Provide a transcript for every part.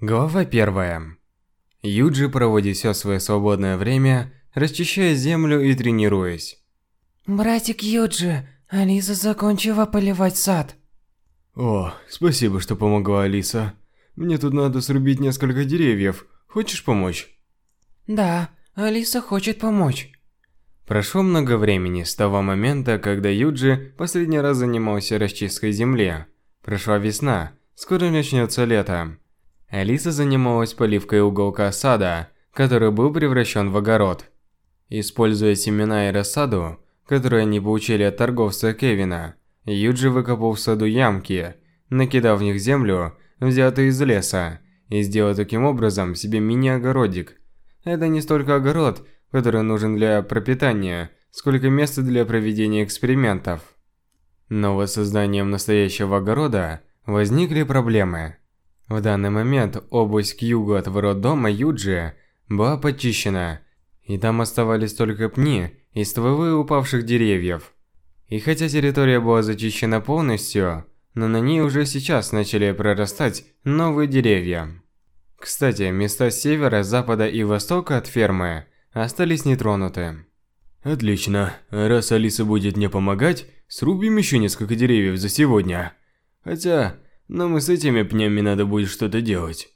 Глава первая. Юджи проводит все свое свободное время, расчищая землю и тренируясь. Братик Юджи, Алиса закончила поливать сад. О, спасибо, что помогла Алиса. Мне тут надо срубить несколько деревьев. Хочешь помочь? Да, Алиса хочет помочь. Прошло много времени с того момента, когда Юджи последний раз занимался расчисткой земли. Прошла весна, скоро начнется лето. Алиса занималась поливкой уголка сада, который был превращен в огород. Используя семена и рассаду, которые они получили от торговца Кевина, Юджи выкопал в саду ямки, накидав в них землю, взятую из леса, и сделал таким образом себе мини-огородик. Это не столько огород, который нужен для пропитания, сколько место для проведения экспериментов. Но вот созданием настоящего огорода возникли проблемы. В данный момент область к югу от ворот дома Юджи была почищена, и там оставались только пни и стволы упавших деревьев. И хотя территория была зачищена полностью, но на ней уже сейчас начали прорастать новые деревья. Кстати, места с севера, запада и востока от фермы остались нетронуты. Отлично. Раз Алиса будет мне помогать, срубим еще несколько деревьев за сегодня. Хотя, нам и с этими пнями надо будет что-то делать.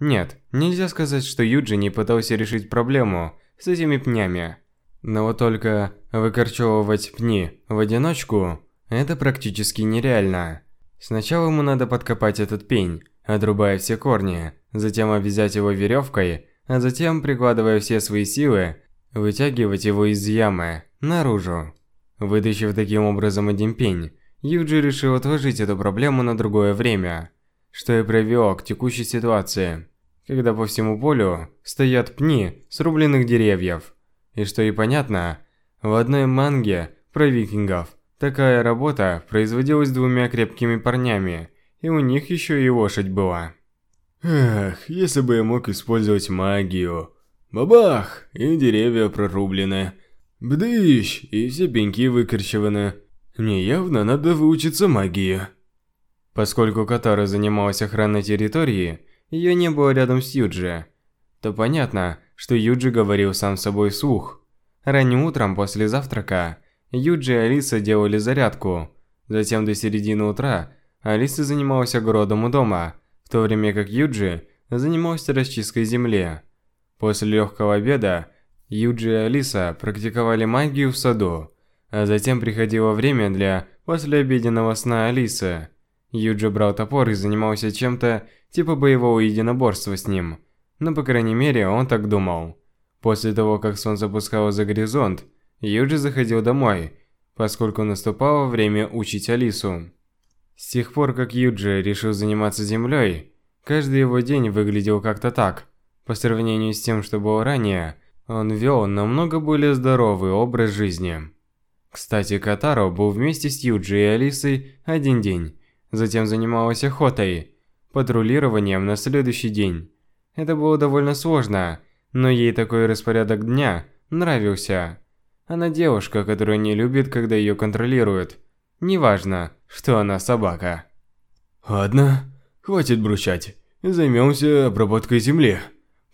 Нет, нельзя сказать, что Юджи не пытался решить проблему с этими пнями. Но вот только выкорчевывать пни в одиночку – это практически нереально. Сначала ему надо подкопать этот пень, отрубая все корни, затем обвязать его веревкой, а затем, прикладывая все свои силы, вытягивать его из ямы наружу. Вытащив таким образом один пень, Юджи решил отложить эту проблему на другое время, что и привело к текущей ситуации, когда по всему полю стоят пни срубленных деревьев. И что и понятно, в одной манге про викингов такая работа производилась двумя крепкими парнями, и у них еще и лошадь была. Эх, если бы я мог использовать магию. Бабах! И деревья прорублены. Бдыщ! И все пеньки выкорчеваны. Мне явно надо выучиться магии. Поскольку Катара занималась охраной территории, ее не было рядом с Юджи, то понятно, что Юджи говорил сам с собой вслух. Ранним утром после завтрака Юджи и Алиса делали зарядку. Затем до середины утра Алиса занималась огородом у дома, в то время как Юджи занимался расчисткой земли. После легкого обеда Юджи и Алиса практиковали магию в саду. А затем приходило время для послеобеденного сна Алисы. Юджи брал топор и занимался чем-то типа боевого единоборства с ним. Но по крайней мере он так думал. После того, как солнце опускалось за горизонт, Юджи заходил домой, поскольку наступало время учить Алису. С тех пор, как Юджи решил заниматься землей, каждый его день выглядел как-то так. По сравнению с тем, что было ранее, он вел намного более здоровый образ жизни. Кстати, Катаро был вместе с Юджи и Алисой один день, затем занималась охотой, патрулированием на следующий день. Это было довольно сложно, но ей такой распорядок дня нравился. Она девушка, которая не любит, когда ее контролируют. Неважно, что она собака. Ладно, хватит бручать. Займемся обработкой земли.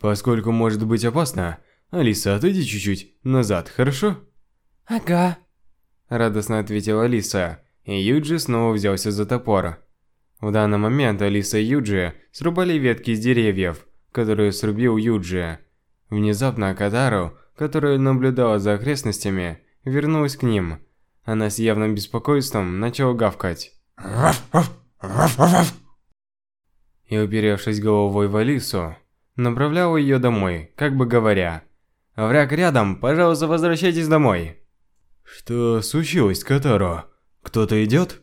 Поскольку может быть опасно, Алиса, отойди чуть-чуть назад, хорошо? Ага. Радостно ответила Алиса, и Юджи снова взялся за топор. В данный момент Алиса и Юджи срубали ветки из деревьев, которые срубил Юджи. Внезапно Катару, которая наблюдала за окрестностями, вернулась к ним. Она с явным беспокойством начала гавкать. И уперевшись головой в Алису, направляла ее домой, как бы говоря, «Враг рядом, пожалуйста, возвращайтесь домой!» Что случилось, Катаро? Кто-то идет?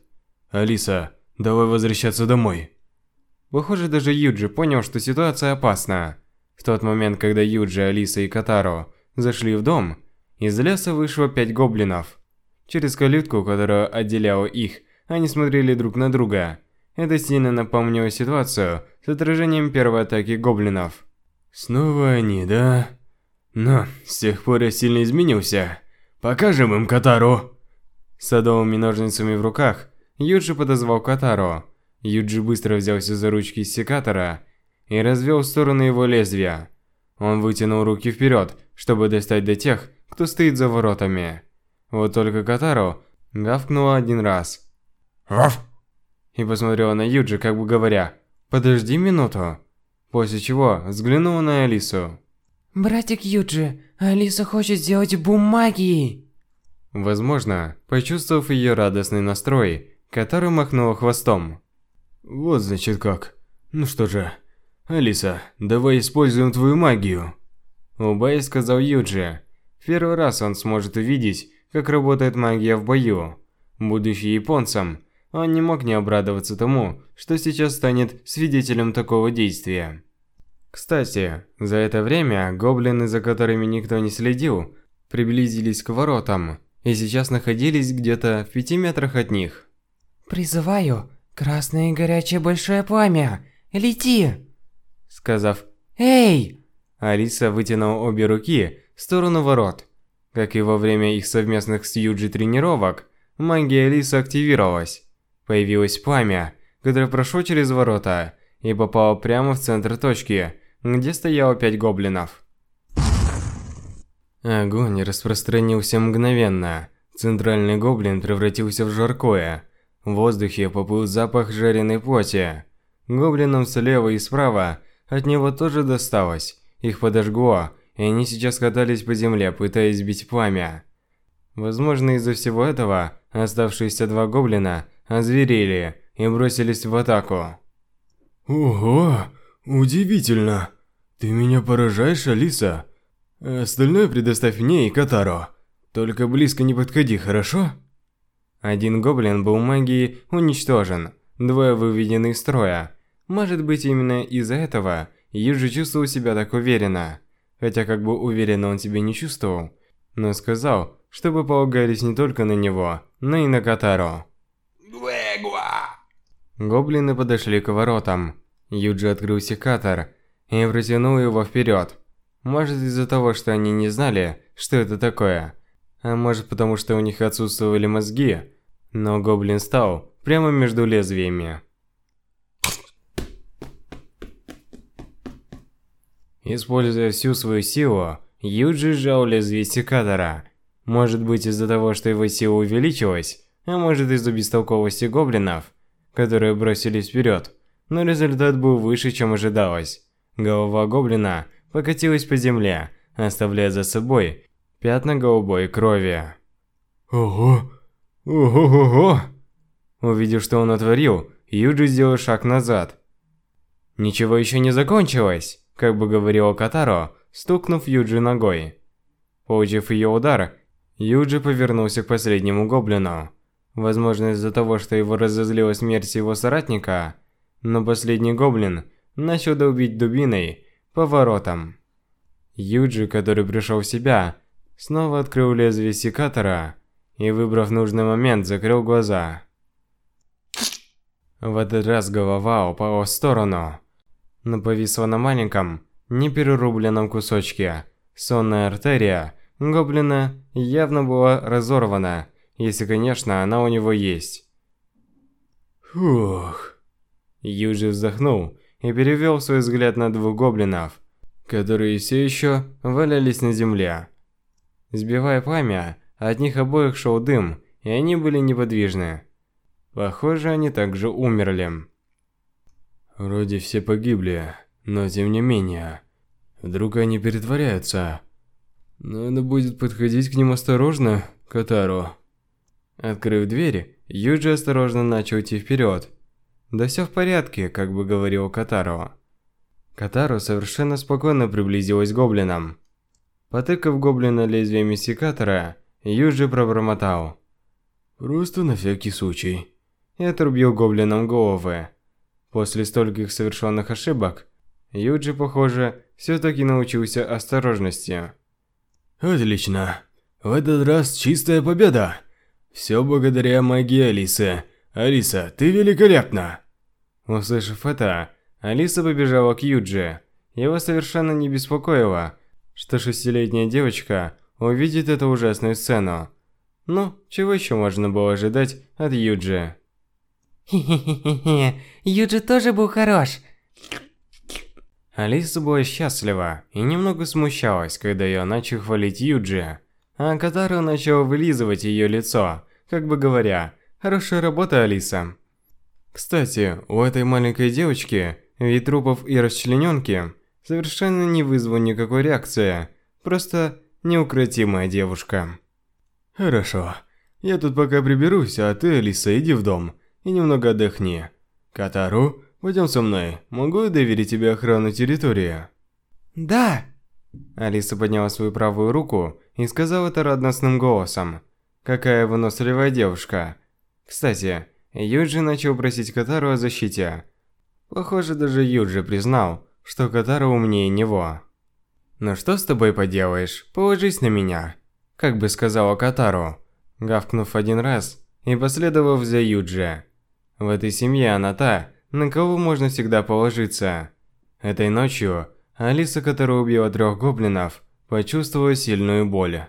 Алиса, давай возвращаться домой. Похоже, даже Юджи понял, что ситуация опасна. В тот момент, когда Юджи, Алиса и Катаро зашли в дом, из леса вышло пять гоблинов. Через калитку, которая отделяла их, они смотрели друг на друга. Это сильно напомнило ситуацию с отражением первой атаки гоблинов. Снова они, да? Но с тех пор я сильно изменился. Покажем им Катару!» С садовыми ножницами в руках Юджи подозвал Катару. Юджи быстро взялся за ручки секатора и развел в сторону его лезвия. Он вытянул руки вперед, чтобы достать до тех, кто стоит за воротами. Вот только Катару гавкнула один раз. Раф! И посмотрела на Юджи, как бы говоря, «Подожди минуту». После чего взглянула на Алису. Братик Юджи, Алиса хочет сделать бум магии. Возможно, почувствовав ее радостный настрой, Катару махнула хвостом. Вот значит как. Ну что же, Алиса, давай используем твою магию. Улыбаясь, сказал Юджи. В первый раз он сможет увидеть, как работает магия в бою. Будучи японцем, он не мог не обрадоваться тому, что сейчас станет свидетелем такого действия. Кстати, за это время гоблины, за которыми никто не следил, приблизились к воротам и сейчас находились где-то в пяти метрах от них. Призываю, красное и горячее большое пламя, лети! Сказав Эй! Алиса вытянула обе руки в сторону ворот. Как и во время их совместных с Юджи тренировок, магия Алисы активировалась. Появилось пламя, которое прошло через ворота и попало прямо в центр точки, где стояло пять гоблинов. Огонь распространился мгновенно. Центральный гоблин превратился в жаркое. В воздухе поплыл запах жареной плоти. Гоблинам слева и справа от него тоже досталось. Их подожгло, и они сейчас катались по земле, пытаясь сбить пламя. Возможно, из-за всего этого оставшиеся два гоблина озверели и бросились в атаку. Ого, удивительно. Ты меня поражаешь, Алиса. Остальное предоставь мне и Катаро. Только близко не подходи, хорошо? Один гоблин был магией уничтожен, двое выведены из строя. Может быть, именно из-за этого Юджи чувствовал себя так уверенно. Хотя как бы уверенно он себя не чувствовал, но сказал, чтобы полагались не только на него, но и на Катаро. Гоблины подошли к воротам. Юджи открыл секатор и протянул его вперед. Может из-за того, что они не знали, что это такое. А может потому, что у них отсутствовали мозги. Но гоблин стал прямо между лезвиями. Используя всю свою силу, Юджи сжал лезвие секатора. Может быть из-за того, что его сила увеличилась, а может из-за бестолковости гоблинов, которые бросились вперед. Но результат был выше, чем ожидалось. Голова гоблина покатилась по земле, оставляя за собой пятна голубой крови. Ого! Ого-го-го! Увидев, что он натворил, Юджи сделал шаг назад. «Ничего еще не закончилось!» как бы говорил Катаро, стукнув Юджи ногой. Получив ее удар, Юджи повернулся к последнему гоблину. Возможно, из-за того, что его разозлила смерть его соратника, но последний гоблин начал долбить дубиной по воротам. Юджи, который пришел в себя, снова открыл лезвие секатора и, выбрав нужный момент, закрыл глаза. В этот раз голова упала в сторону, но повисла на маленьком, неперерубленном кусочке. Сонная артерия гоблина явно была разорвана, если, конечно, она у него есть. Фух. Юджи вздохнул и перевел свой взгляд на двух гоблинов, которые все еще валялись на земле. Сбивая пламя, от них обоих шел дым, и они были неподвижны. Похоже, они также умерли. Вроде все погибли, но тем не менее. Вдруг они перетворяются. Надо будет подходить к ним осторожно, Катару. Открыв дверь, Юджи осторожно начал идти вперед. Да все в порядке, как бы говорил Катару. Катару совершенно спокойно приблизилась к гоблинам. Потыкав гоблина лезвиями секатора, Юджи пробормотал. Просто на всякий случай. И отрубил гоблинам головы. После стольких совершенных ошибок, Юджи, похоже, все-таки научился осторожности. Отлично. В этот раз чистая победа. Все благодаря магии Алисы. Алиса, ты великолепна. Услышав это, Алиса побежала к Юджи. Его совершенно не беспокоило, что шестилетняя девочка увидит эту ужасную сцену. Ну, чего еще можно было ожидать от Юджи? Хе-хе-хе-хе, Юджи тоже был хорош. Алиса была счастлива и немного смущалась, когда ее начал хвалить Юджи. А Катара начал вылизывать ее лицо, как бы говоря, «Хорошая работа, Алиса». Кстати, у этой маленькой девочки вид трупов и расчлененки совершенно не вызвал никакой реакции, просто неукротимая девушка. Хорошо, я тут пока приберусь, а ты, Алиса, иди в дом и немного отдохни. Катару, пойдем со мной, могу я доверить тебе охрану территории? Да. Алиса подняла свою правую руку и сказала это радостным голосом. Какая выносливая девушка. Кстати, Юджи начал просить Катару о защите. Похоже, даже Юджи признал, что Катара умнее него. «Ну что с тобой поделаешь? Положись на меня», как бы сказала Катару, гавкнув один раз и последовав за Юджи. В этой семье она та, на кого можно всегда положиться. Этой ночью Алиса, которая убила трех гоблинов, почувствовала сильную боль.